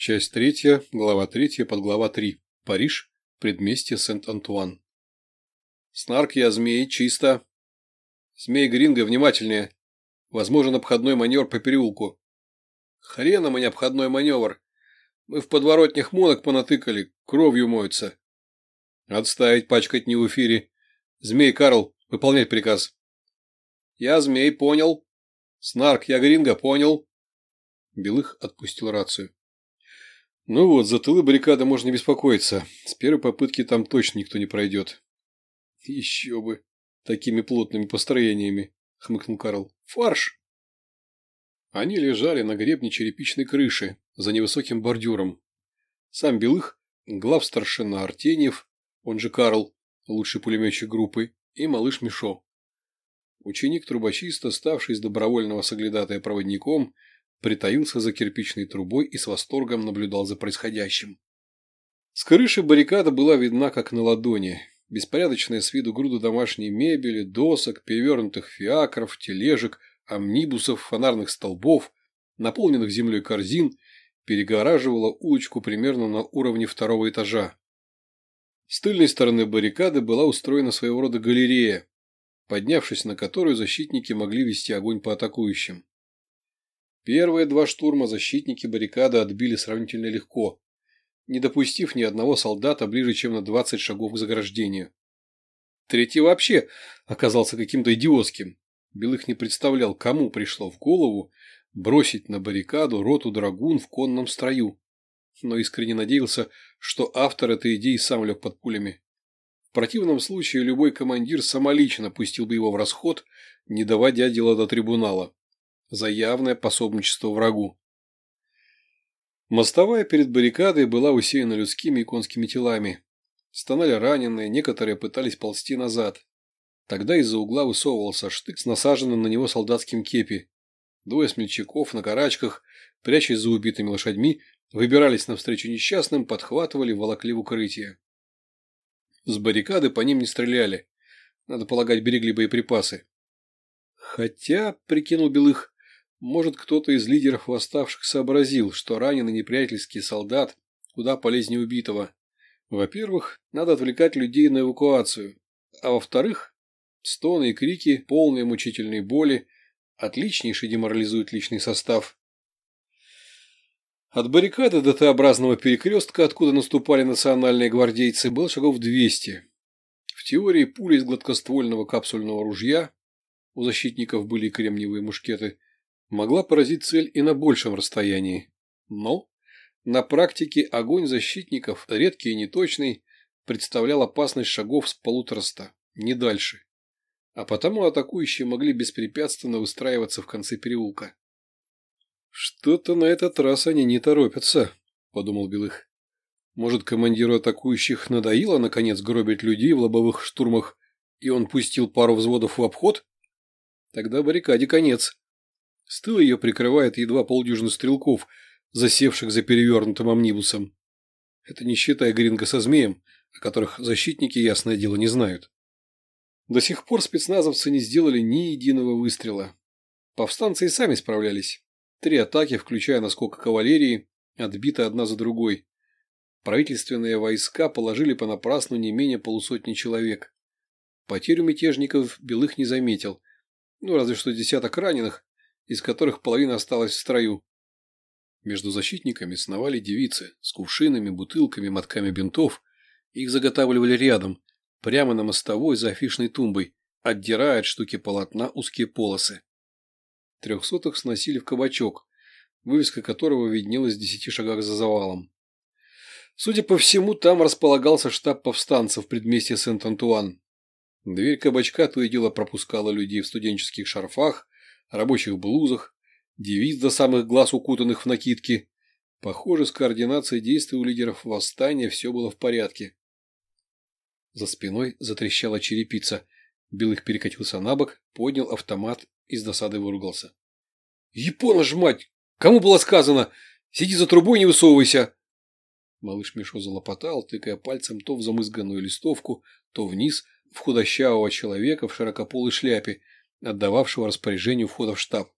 Часть третья, глава третья, подглава три. Париж, предместье Сент-Антуан. Снарк я змей, чисто. Змей Гринго, внимательнее. Возможен обходной маневр по переулку. Хреном, а не обходной маневр. Мы в подворотнях монок понатыкали, кровью моются. Отставить пачкать не в эфире. Змей Карл, выполнять приказ. Я змей, понял. Снарк, я Гринго, понял. Белых отпустил рацию. Ну вот, за тылы баррикады можно беспокоиться. С первой попытки там точно никто не пройдет. Еще бы. Такими плотными построениями, хмыкнул Карл. Фарш! Они лежали на гребне черепичной крыши, за невысоким бордюром. Сам Белых, глав старшина Артеньев, он же Карл, лучший пулеметчик группы, и малыш Мишо. Ученик трубочиста, ставший из добровольного соглядатая проводником, притаился за кирпичной трубой и с восторгом наблюдал за происходящим. С крыши баррикада была видна как на ладони. Беспорядочная с виду груда домашней мебели, досок, перевернутых фиакров, тележек, амнибусов, фонарных столбов, наполненных землей корзин, перегораживала улочку примерно на уровне второго этажа. С тыльной стороны баррикады была устроена своего рода галерея, поднявшись на которую защитники могли вести огонь по атакующим. Первые два штурма защитники баррикады отбили сравнительно легко, не допустив ни одного солдата ближе, чем на 20 шагов к заграждению. Третий вообще оказался каким-то идиотским. Белых не представлял, кому пришло в голову бросить на баррикаду роту драгун в конном строю, но искренне надеялся, что автор этой идеи сам лег под пулями. В противном случае любой командир самолично пустил бы его в расход, не доводя дело до трибунала за явное пособничество врагу. Мостовая перед баррикадой была усеяна людскими и конскими телами. Стонали раненые, некоторые пытались ползти назад. Тогда из-за угла высовывался штык с насаженным на него солдатским кепи. Двое смельчаков на карачках, прячась за убитыми лошадьми, выбирались навстречу несчастным, подхватывали, волокли в укрытие. С баррикады по ним не стреляли. Надо полагать, берегли боеприпасы. Хотя, прикинул Белых, может, кто-то из лидеров восставших сообразил, что раненый неприятельский солдат куда полезнее убитого. Во-первых, надо отвлекать людей на эвакуацию, а во-вторых, стоны и крики, полные мучительной боли, отличнейше деморализуют личный состав. От баррикады до Т-образного перекрестка, откуда наступали национальные гвардейцы, было шагов 200. В теории пули из гладкоствольного капсульного ружья, у защитников были кремниевые мушкеты, могла поразить цель и на большем расстоянии. Но на практике огонь защитников, редкий и неточный, представлял опасность шагов с полутораста, не дальше. А потому атакующие могли беспрепятственно выстраиваться в конце переулка. «Что-то на этот раз они не торопятся», – подумал Белых. «Может, командиру атакующих надоело, наконец, гробить людей в лобовых штурмах, и он пустил пару взводов в обход? Тогда баррикаде конец. С тыла ее прикрывает едва полдюжины стрелков, засевших за перевернутым амнибусом. Это не считая Гринга со змеем, о которых защитники, ясное дело, не знают. До сих пор спецназовцы не сделали ни единого выстрела. Повстанцы и сами справлялись. Три атаки, включая наскок кавалерии, отбиты одна за другой. Правительственные войска положили понапрасну не менее полусотни человек. Потерю мятежников Белых не заметил. Ну, разве что десяток раненых из которых половина осталась в строю. Между защитниками сновали девицы с кувшинами, бутылками, мотками бинтов. Их заготавливали рядом, прямо на мостовой за афишной тумбой, отдирая от штуки полотна узкие полосы. Трехсотых сносили в кабачок, вывеска которого виднелась в десяти шагах за завалом. Судя по всему, там располагался штаб повстанцев в предместье Сент-Антуан. Дверь кабачка то и дело пропускала людей в студенческих шарфах, рабочих блузах, девиц до самых глаз укутанных в накидки. Похоже, с координацией действий у лидеров восстания все было в порядке. За спиной затрещала черепица. Белых перекатился на бок, поднял автомат и с досадой выругался. «Япона ж мать! Кому было сказано? Сиди за трубой, не высовывайся!» Малыш Мишо залопотал, тыкая пальцем то в замызганную листовку, то вниз в худощавого человека в широкополой шляпе, отдававшего распоряжению входа в штаб.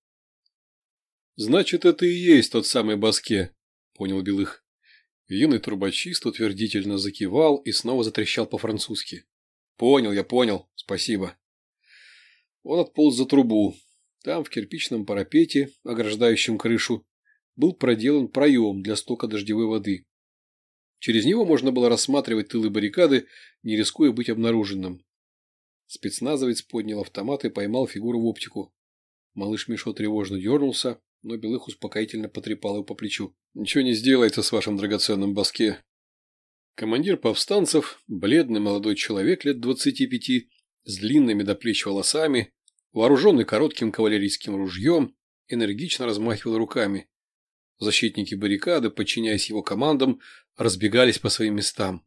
«Значит, это и есть тот самый Баске», – понял Белых. Юный трубочист утвердительно закивал и снова затрещал по-французски. Понял, я понял, спасибо. Он отполз за трубу. Там, в кирпичном парапете, ограждающем крышу, был проделан проем для стока дождевой воды. Через него можно было рассматривать тылы баррикады, не рискуя быть обнаруженным. Спецназовец поднял автомат и поймал фигуру в оптику. Малыш Мишо тревожно дернулся, но Белых успокоительно потрепал его по плечу. «Ничего не сделается с вашим драгоценным баске». Командир повстанцев, бледный молодой человек лет двадцати пяти, с длинными до плеч волосами, вооруженный коротким кавалерийским ружьем, энергично размахивал руками. Защитники баррикады, подчиняясь его командам, разбегались по своим местам.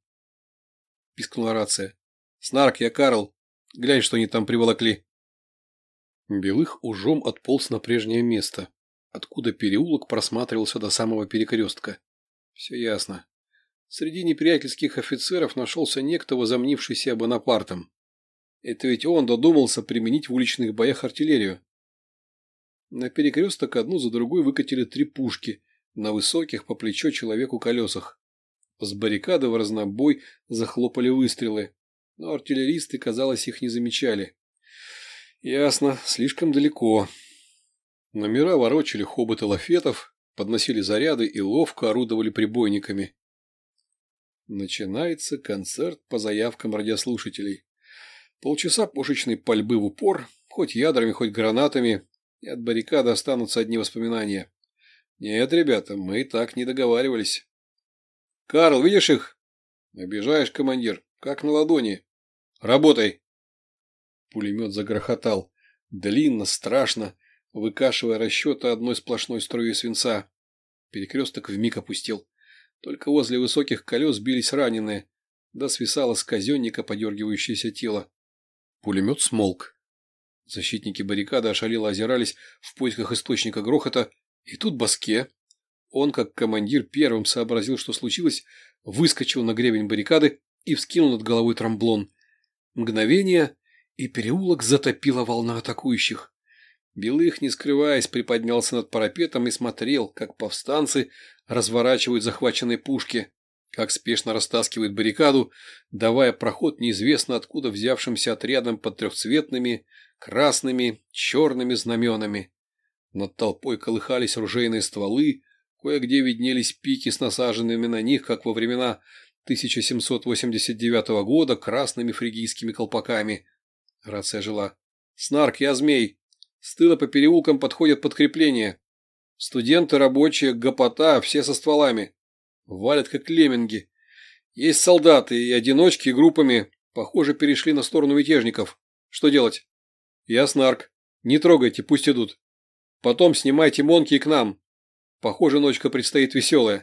Пискнула рация. «Снарк, я Карл. Глянь, что они там приволокли». Белых ужом отполз на прежнее место, откуда переулок просматривался до самого перекрестка. Все ясно. Среди неприятельских офицеров нашелся некто, возомнившийся Бонапартом. Это ведь он додумался применить в уличных боях артиллерию. На перекресток одну за другой выкатили три пушки на высоких по плечо человеку колесах. С баррикады в разнобой захлопали выстрелы, но артиллеристы, казалось, их не замечали. Ясно, слишком далеко. Номера ворочали хоботы лафетов, подносили заряды и ловко орудовали прибойниками. Начинается концерт по заявкам радиослушателей. Полчаса пушечной пальбы в упор, хоть ядрами, хоть гранатами, и от баррикады останутся одни воспоминания. Нет, ребята, мы так не договаривались. Карл, видишь их? Обижаешь, командир, как на ладони. Работай. Пулемет загрохотал. Длинно, страшно, выкашивая расчеты одной сплошной струей свинца. Перекресток вмиг опустил. Только возле высоких колес бились раненые, да свисало с казенника подергивающееся тело. Пулемет смолк. Защитники баррикады ошалело озирались в поисках источника грохота, и тут Баске, он, как командир, первым сообразил, что случилось, выскочил на гребень баррикады и вскинул над головой трамблон. Мгновение, и переулок затопила волна атакующих. Белых, не скрываясь, приподнялся над парапетом и смотрел, как повстанцы разворачивают захваченные пушки как спешно растаскивает баррикаду, давая проход неизвестно откуда взявшимся отрядам под трехцветными, красными, черными знаменами. Над толпой колыхались ружейные стволы, кое-где виднелись пики с насаженными на них, как во времена 1789 года, красными фригийскими колпаками. Рация жила. «Снарк, я змей. С тыла по переулкам подходят подкрепления. Студенты, рабочие, гопота, все со стволами. Валят как лемминги. Есть солдаты и одиночки, и группами. Похоже, перешли на сторону мятежников. Что делать? Я снарк. Не трогайте, пусть идут. Потом снимайте монки и к нам. Похоже, ночка предстоит веселая.